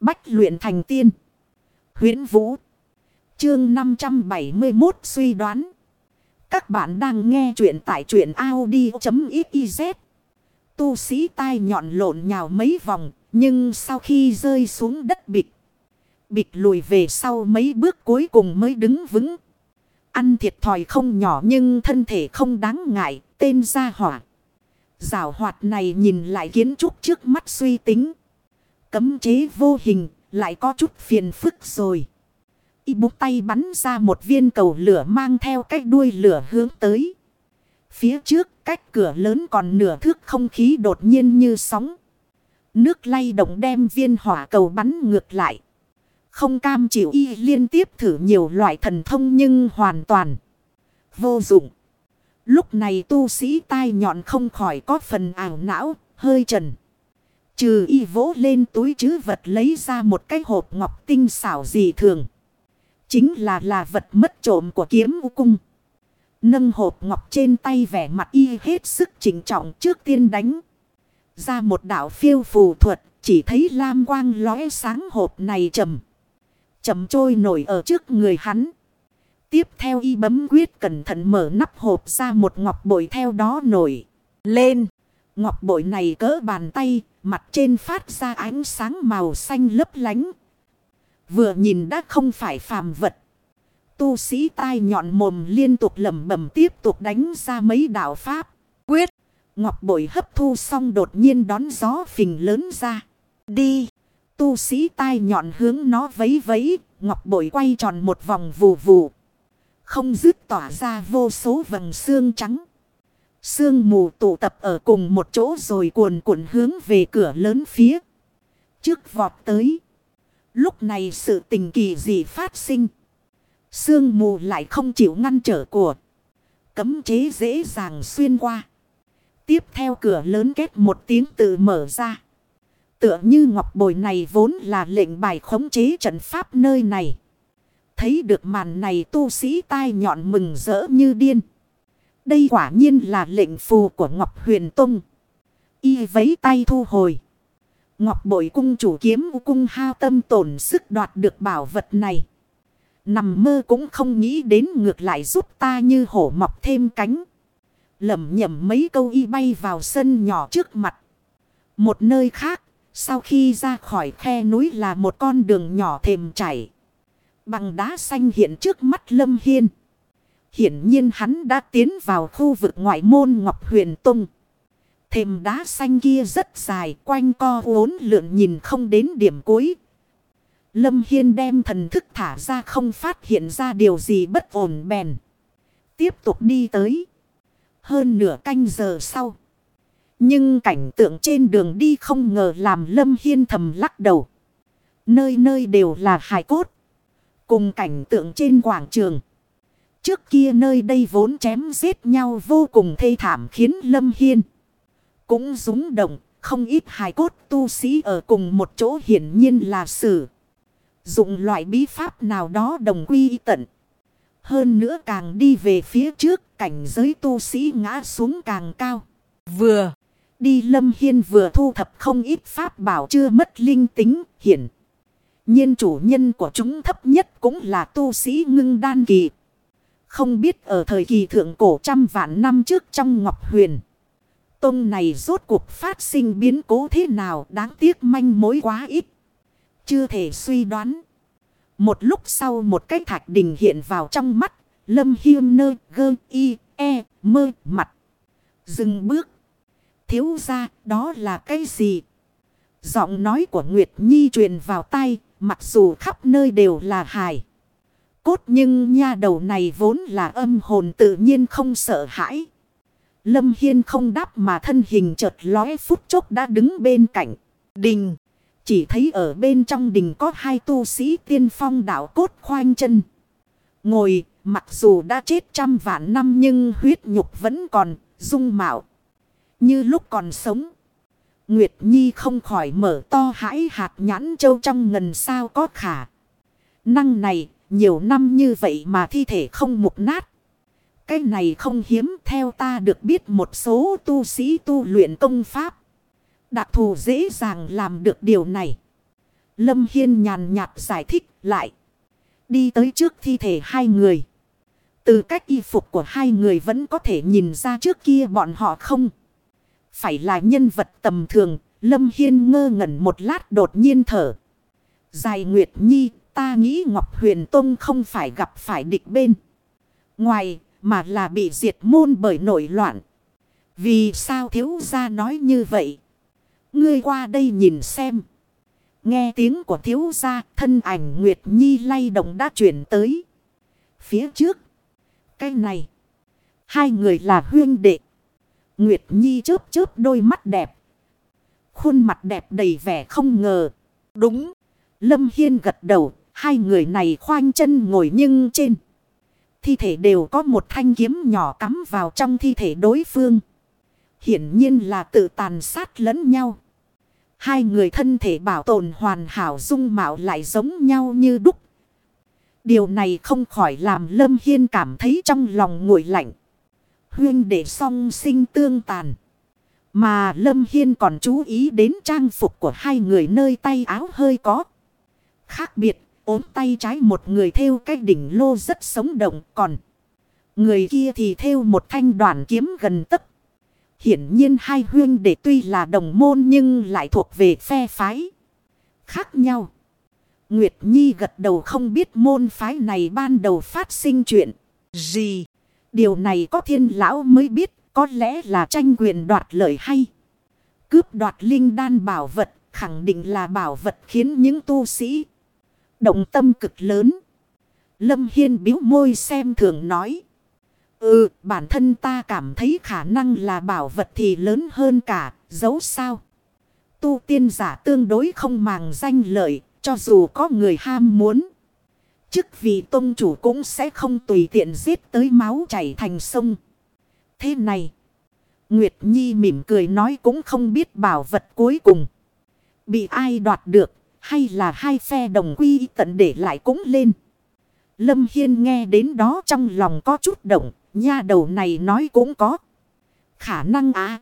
Bách luyện thành tiên. huyễn Vũ. Chương 571 suy đoán. Các bạn đang nghe truyện tại truyện Audi.xyz. Tu sĩ tai nhọn lộn nhào mấy vòng. Nhưng sau khi rơi xuống đất bịch. Bịch lùi về sau mấy bước cuối cùng mới đứng vững. Ăn thiệt thòi không nhỏ nhưng thân thể không đáng ngại. Tên gia hỏa. Giảo hoạt này nhìn lại kiến trúc trước mắt suy tính. Cấm chế vô hình lại có chút phiền phức rồi. Y búng tay bắn ra một viên cầu lửa mang theo cách đuôi lửa hướng tới. Phía trước cách cửa lớn còn nửa thước không khí đột nhiên như sóng. Nước lay động đem viên hỏa cầu bắn ngược lại. Không cam chịu y liên tiếp thử nhiều loại thần thông nhưng hoàn toàn vô dụng. Lúc này tu sĩ tai nhọn không khỏi có phần ảo não, hơi trần. Trừ y vỗ lên túi chứ vật lấy ra một cái hộp ngọc tinh xảo dị thường. Chính là là vật mất trộm của kiếm u cung. Nâng hộp ngọc trên tay vẻ mặt y hết sức chỉnh trọng trước tiên đánh. Ra một đạo phiêu phù thuật, chỉ thấy lam quang lóe sáng hộp này trầm. Chầm trôi nổi ở trước người hắn. Tiếp theo y bấm quyết cẩn thận mở nắp hộp ra một ngọc bội theo đó nổi lên. Ngọc bội này cỡ bàn tay, mặt trên phát ra ánh sáng màu xanh lấp lánh. Vừa nhìn đã không phải phàm vật. Tu sĩ tai nhọn mồm liên tục lẩm bẩm tiếp tục đánh ra mấy đạo pháp. Quyết. Ngọc bội hấp thu xong đột nhiên đón gió phình lớn ra. Đi. Tu sĩ tai nhọn hướng nó vấy vấy. Ngọc bội quay tròn một vòng vù vù. Không dứt tỏa ra vô số vầng xương trắng. Sương mù tụ tập ở cùng một chỗ rồi cuồn cuộn hướng về cửa lớn phía. Trước vọt tới. Lúc này sự tình kỳ dị phát sinh. Sương mù lại không chịu ngăn trở của. Cấm chế dễ dàng xuyên qua. Tiếp theo cửa lớn kết một tiếng tự mở ra. Tựa như ngọc bồi này vốn là lệnh bài khống chế trận pháp nơi này. Thấy được màn này tu sĩ tai nhọn mừng rỡ như điên. Đây quả nhiên là lệnh phù của Ngọc Huyền Tông. Y vấy tay thu hồi. Ngọc bội cung chủ kiếm cung hao tâm tổn sức đoạt được bảo vật này. Nằm mơ cũng không nghĩ đến ngược lại giúp ta như hổ mọc thêm cánh. Lầm nhầm mấy câu y bay vào sân nhỏ trước mặt. Một nơi khác, sau khi ra khỏi khe núi là một con đường nhỏ thềm chảy. Bằng đá xanh hiện trước mắt Lâm Hiên. Hiển nhiên hắn đã tiến vào khu vực ngoại môn Ngọc Huyền Tông. Thềm đá xanh kia rất dài, quanh co uốn lượn nhìn không đến điểm cuối. Lâm Hiên đem thần thức thả ra không phát hiện ra điều gì bất ổn bèn. Tiếp tục đi tới. Hơn nửa canh giờ sau. Nhưng cảnh tượng trên đường đi không ngờ làm Lâm Hiên thầm lắc đầu. Nơi nơi đều là hài cốt. Cùng cảnh tượng trên quảng trường. Trước kia nơi đây vốn chém giết nhau vô cùng thê thảm khiến Lâm Hiên. Cũng rúng động, không ít hài cốt tu sĩ ở cùng một chỗ hiển nhiên là sử. Dụng loại bí pháp nào đó đồng quy tận. Hơn nữa càng đi về phía trước cảnh giới tu sĩ ngã xuống càng cao. Vừa đi Lâm Hiên vừa thu thập không ít pháp bảo chưa mất linh tính hiển. nhiên chủ nhân của chúng thấp nhất cũng là tu sĩ ngưng đan kỳ. Không biết ở thời kỳ thượng cổ trăm vạn năm trước trong Ngọc Huyền. Tông này rốt cuộc phát sinh biến cố thế nào đáng tiếc manh mối quá ít. Chưa thể suy đoán. Một lúc sau một cái thạch đình hiện vào trong mắt. Lâm hiêm nơ, gơ, y e mơ, mặt. Dừng bước. Thiếu ra đó là cái gì? Giọng nói của Nguyệt Nhi truyền vào tay. Mặc dù khắp nơi đều là hài cốt nhưng nha đầu này vốn là âm hồn tự nhiên không sợ hãi. Lâm Hiên không đáp mà thân hình chợt lóe phút chốc đã đứng bên cạnh. Đình. Chỉ thấy ở bên trong đình có hai tu sĩ tiên phong đạo cốt khoanh chân. Ngồi, mặc dù đã chết trăm vạn năm nhưng huyết nhục vẫn còn, dung mạo. Như lúc còn sống. Nguyệt Nhi không khỏi mở to hãi hạt nhãn châu trong ngần sao có khả. Năng này nhiều năm như vậy mà thi thể không mục nát. Cái này không hiếm, theo ta được biết một số tu sĩ tu luyện công pháp. Đặc thù dễ dàng làm được điều này. Lâm Hiên nhàn nhạt giải thích lại. Đi tới trước thi thể hai người. Từ cách y phục của hai người vẫn có thể nhìn ra trước kia bọn họ không. Phải là nhân vật tầm thường. Lâm Hiên ngơ ngẩn một lát đột nhiên thở. Dài Nguyệt Nhi ta nghĩ Ngọc Huyền Tông không phải gặp phải địch bên. Ngoài, mà là bị diệt môn bởi nổi loạn. Vì sao thiếu gia nói như vậy? Ngươi qua đây nhìn xem. Nghe tiếng của thiếu gia, thân ảnh Nguyệt Nhi lay động đã chuyển tới. Phía trước. Cái này. Hai người là huyên đệ. Nguyệt Nhi chớp chớp đôi mắt đẹp. Khuôn mặt đẹp đầy vẻ không ngờ. Đúng. Lâm Hiên gật đầu. Hai người này khoanh chân ngồi nhưng trên. Thi thể đều có một thanh kiếm nhỏ cắm vào trong thi thể đối phương. Hiển nhiên là tự tàn sát lẫn nhau. Hai người thân thể bảo tồn hoàn hảo dung mạo lại giống nhau như đúc. Điều này không khỏi làm Lâm Hiên cảm thấy trong lòng nguội lạnh. Huyên để song sinh tương tàn. Mà Lâm Hiên còn chú ý đến trang phục của hai người nơi tay áo hơi có. Khác biệt, ốm tay trái một người theo cái đỉnh lô rất sống động còn. Người kia thì theo một thanh đoàn kiếm gần tấp Hiển nhiên hai huyên đệ tuy là đồng môn nhưng lại thuộc về phe phái. Khác nhau. Nguyệt Nhi gật đầu không biết môn phái này ban đầu phát sinh chuyện gì. Điều này có thiên lão mới biết, có lẽ là tranh quyền đoạt lợi hay. Cướp đoạt linh đan bảo vật, khẳng định là bảo vật khiến những tu sĩ động tâm cực lớn. Lâm Hiên biếu môi xem thường nói. Ừ, bản thân ta cảm thấy khả năng là bảo vật thì lớn hơn cả, dấu sao. Tu tiên giả tương đối không màng danh lợi, cho dù có người ham muốn. Chức vì tôn chủ cũng sẽ không tùy tiện giết tới máu chảy thành sông. Thế này, Nguyệt Nhi mỉm cười nói cũng không biết bảo vật cuối cùng. Bị ai đoạt được, hay là hai phe đồng quy tận để lại cũng lên. Lâm Hiên nghe đến đó trong lòng có chút động. Nha đầu này nói cũng có. Khả năng à.